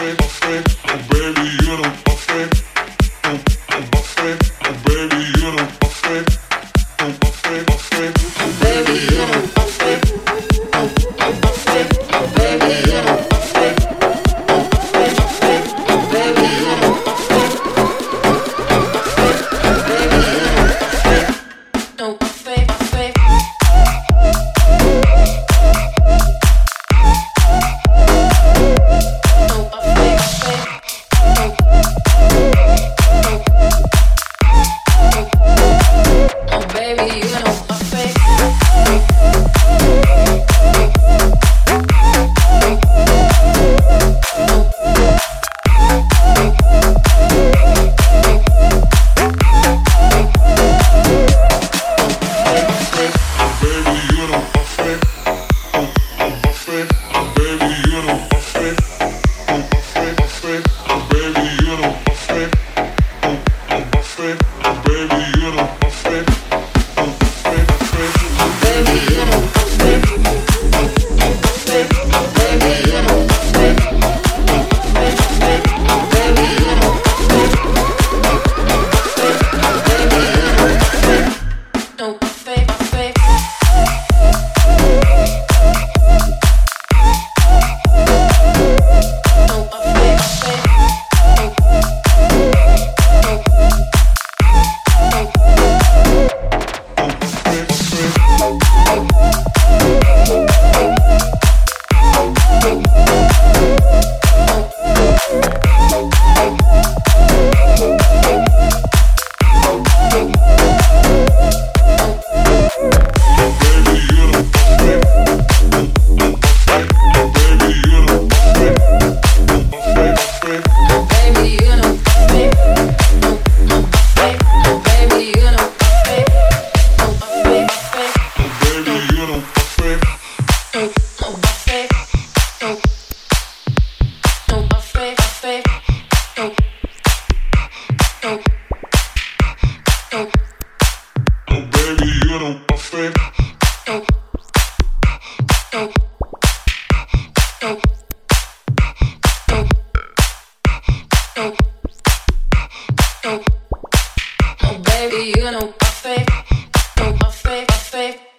free, free. you know. Hey, hey, hey, hey. baby, you know my fate. know my fate, my fate.